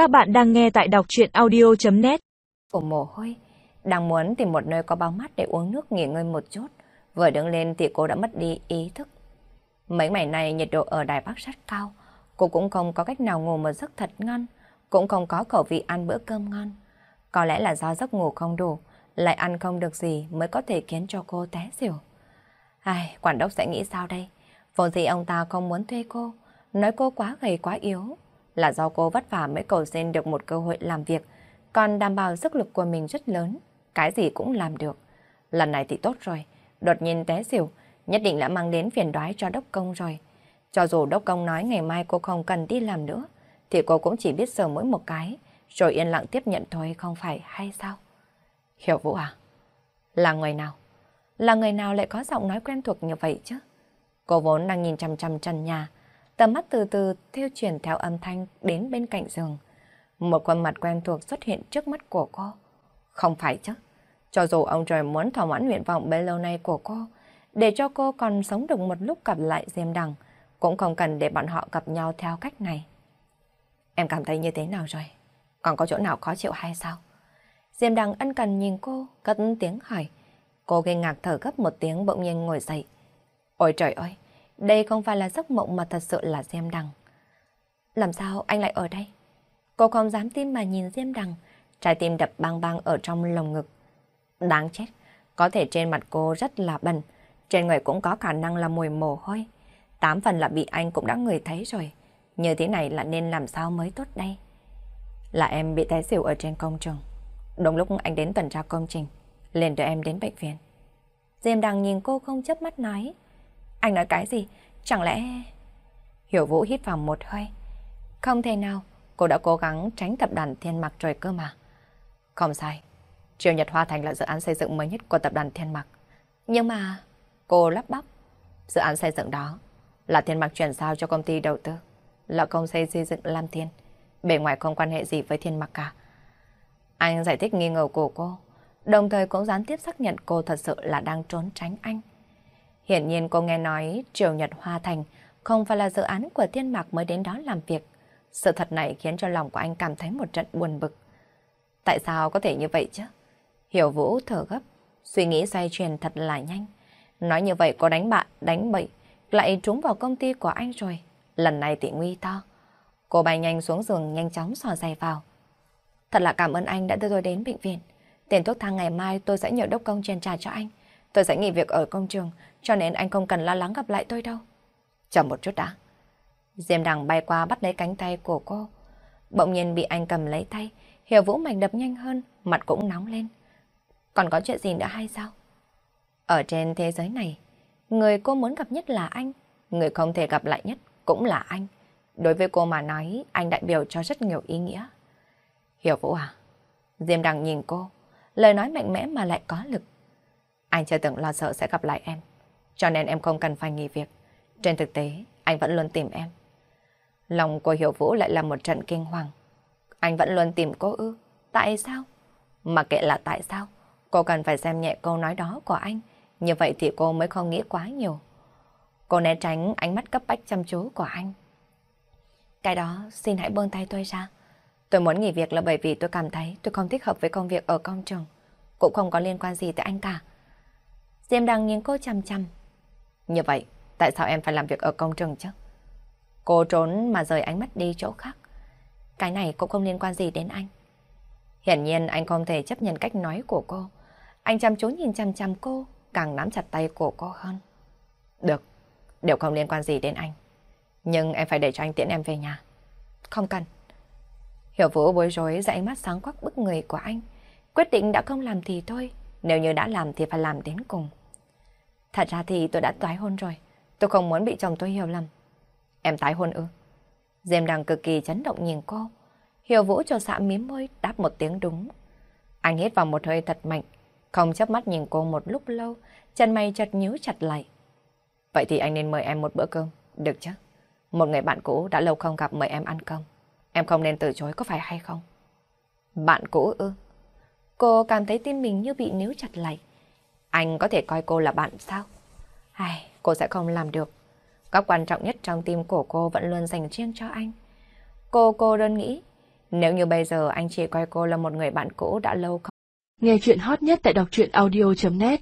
Các bạn đang nghe tại đọc chuyện audio.net cổ mồ hôi, đang muốn tìm một nơi có bao mát để uống nước nghỉ ngơi một chút. Vừa đứng lên thì cô đã mất đi ý thức. Mấy ngày này nhiệt độ ở Đài Bắc rất cao. Cô cũng không có cách nào ngủ một giấc thật ngon. Cũng không có khẩu vị ăn bữa cơm ngon. Có lẽ là do giấc ngủ không đủ, lại ăn không được gì mới có thể khiến cho cô té xỉu. Ai, quản đốc sẽ nghĩ sao đây? Vốn gì ông ta không muốn thuê cô, nói cô quá gầy quá yếu. Là do cô vất vả mới cầu xin được một cơ hội làm việc, còn đảm bảo sức lực của mình rất lớn, cái gì cũng làm được. Lần này thì tốt rồi, đột nhiên té xỉu, nhất định đã mang đến phiền đoái cho đốc công rồi. Cho dù đốc công nói ngày mai cô không cần đi làm nữa, thì cô cũng chỉ biết sờ mỗi một cái, rồi yên lặng tiếp nhận thôi không phải hay sao? Hiểu Vũ à? Là người nào? Là người nào lại có giọng nói quen thuộc như vậy chứ? Cô vốn đang nhìn chằm chằm trần nhà, tầm mắt từ từ theo chuyển theo âm thanh đến bên cạnh giường. Một khuôn mặt quen thuộc xuất hiện trước mắt của cô. Không phải chứ? Cho dù ông trời muốn thỏa mãn nguyện vọng bấy lâu nay của cô, để cho cô còn sống được một lúc gặp lại Diêm Đằng, cũng không cần để bọn họ gặp nhau theo cách này. Em cảm thấy như thế nào rồi? Còn có chỗ nào khó chịu hay sao? Diêm Đằng ân cần nhìn cô, cất tiếng hỏi. Cô kinh ngạc thở gấp một tiếng bỗng nhiên ngồi dậy. Ôi trời ơi, đây không phải là giấc mộng mà thật sự là Diêm Đằng. Làm sao anh lại ở đây? Cô không dám tin mà nhìn Diêm Đằng, trái tim đập bang bang ở trong lồng ngực. Đáng chết, có thể trên mặt cô rất là bẩn, trên người cũng có khả năng là mùi mồ hôi. Tám phần là bị anh cũng đã người thấy rồi. Như thế này là nên làm sao mới tốt đây? Là em bị té xỉu ở trên công trường. Đúng lúc anh đến tuần tra công trình, liền đưa em đến bệnh viện. Diêm Đằng nhìn cô không chấp mắt nói. Anh nói cái gì? Chẳng lẽ... Hiểu Vũ hít vào một hơi. Không thể nào, cô đã cố gắng tránh tập đoàn Thiên Mặc rồi cơ mà. Không sai, Triều Nhật Hoa Thành là dự án xây dựng mới nhất của tập đoàn Thiên Mặc. Nhưng mà... Cô lắp bắp. Dự án xây dựng đó là Thiên Mặc chuyển giao cho công ty đầu tư. Là công xây xây dựng Lam Thiên. Bề ngoài không quan hệ gì với Thiên Mặc cả. Anh giải thích nghi ngờ của cô, đồng thời cũng gián tiếp xác nhận cô thật sự là đang trốn tránh anh hiện nhiên cô nghe nói Triều Nhật Hoa Thành không phải là dự án của Thiên Mạc mới đến đó làm việc. Sự thật này khiến cho lòng của anh cảm thấy một trận buồn bực. Tại sao có thể như vậy chứ? Hiểu Vũ thở gấp, suy nghĩ xoay chuyển thật là nhanh. Nói như vậy cô đánh bạn, đánh bậy, lại trúng vào công ty của anh rồi. Lần này thì nguy to. Cô bay nhanh xuống giường nhanh chóng sò giày vào. Thật là cảm ơn anh đã đưa tôi đến bệnh viện. Tiền thuốc thang ngày mai tôi sẽ nhờ đốc công truyền trả cho anh. Tôi sẽ nghỉ việc ở công trường, cho nên anh không cần lo lắng gặp lại tôi đâu. Chờ một chút đã. Diêm đằng bay qua bắt lấy cánh tay của cô. Bỗng nhiên bị anh cầm lấy tay, hiểu vũ mạnh đập nhanh hơn, mặt cũng nóng lên. Còn có chuyện gì nữa hay sao? Ở trên thế giới này, người cô muốn gặp nhất là anh, người không thể gặp lại nhất cũng là anh. Đối với cô mà nói, anh đại biểu cho rất nhiều ý nghĩa. Hiểu Vũ à? Diêm Đằng nhìn cô, lời nói mạnh mẽ mà lại có lực. Anh chưa từng lo sợ sẽ gặp lại em, cho nên em không cần phải nghỉ việc. Trên thực tế, anh vẫn luôn tìm em. Lòng của Hiểu Vũ lại là một trận kinh hoàng. Anh vẫn luôn tìm cô ư? Tại sao? Mà kệ là tại sao? Cô cần phải xem nhẹ câu nói đó của anh. Như vậy thì cô mới không nghĩ quá nhiều. Cô né tránh ánh mắt cấp bách chăm chú của anh. Cái đó xin hãy buông tay tôi ra. Tôi muốn nghỉ việc là bởi vì tôi cảm thấy tôi không thích hợp với công việc ở công trường. Cũng không có liên quan gì tới anh cả. Diêm Đăng nhìn cô chăm chăm. Như vậy, tại sao em phải làm việc ở công trường chứ? Cô trốn mà rời ánh mắt đi chỗ khác. Cái này cũng không liên quan gì đến anh. Hiển nhiên anh không thể chấp nhận cách nói của cô. Anh chăm chú nhìn chăm chăm cô, càng nắm chặt tay của cô hơn. Được, đều không liên quan gì đến anh. Nhưng em phải để cho anh tiễn em về nhà. Không cần. Hiểu Vũ bối rối ra ánh mắt sáng quắc bức người của anh. Quyết định đã không làm thì thôi, nếu như đã làm thì phải làm đến cùng. Thật ra thì tôi đã tái hôn rồi, tôi không muốn bị chồng tôi hiểu lầm. Em tái hôn ư? dêm đang cực kỳ chấn động nhìn cô. Hiểu Vũ cho xã dạ mím môi đáp một tiếng đúng. Anh hít vào một hơi thật mạnh, không chấp mắt nhìn cô một lúc lâu, chân mày chật nhíu chặt lại. Vậy thì anh nên mời em một bữa cơm, được chứ? Một người bạn cũ đã lâu không gặp mời em ăn cơm. Em không nên từ chối có phải hay không? Bạn cũ ư? Cô cảm thấy tim mình như bị níu chặt lại. Anh có thể coi cô là bạn sao? Ai, cô sẽ không làm được. Các quan trọng nhất trong tim của cô vẫn luôn dành riêng cho anh. Cô cô đơn nghĩ, Nếu như bây giờ anh chỉ coi cô là một người bạn cũ đã lâu không. Nghe chuyện hot nhất tại đọc truyện audio.net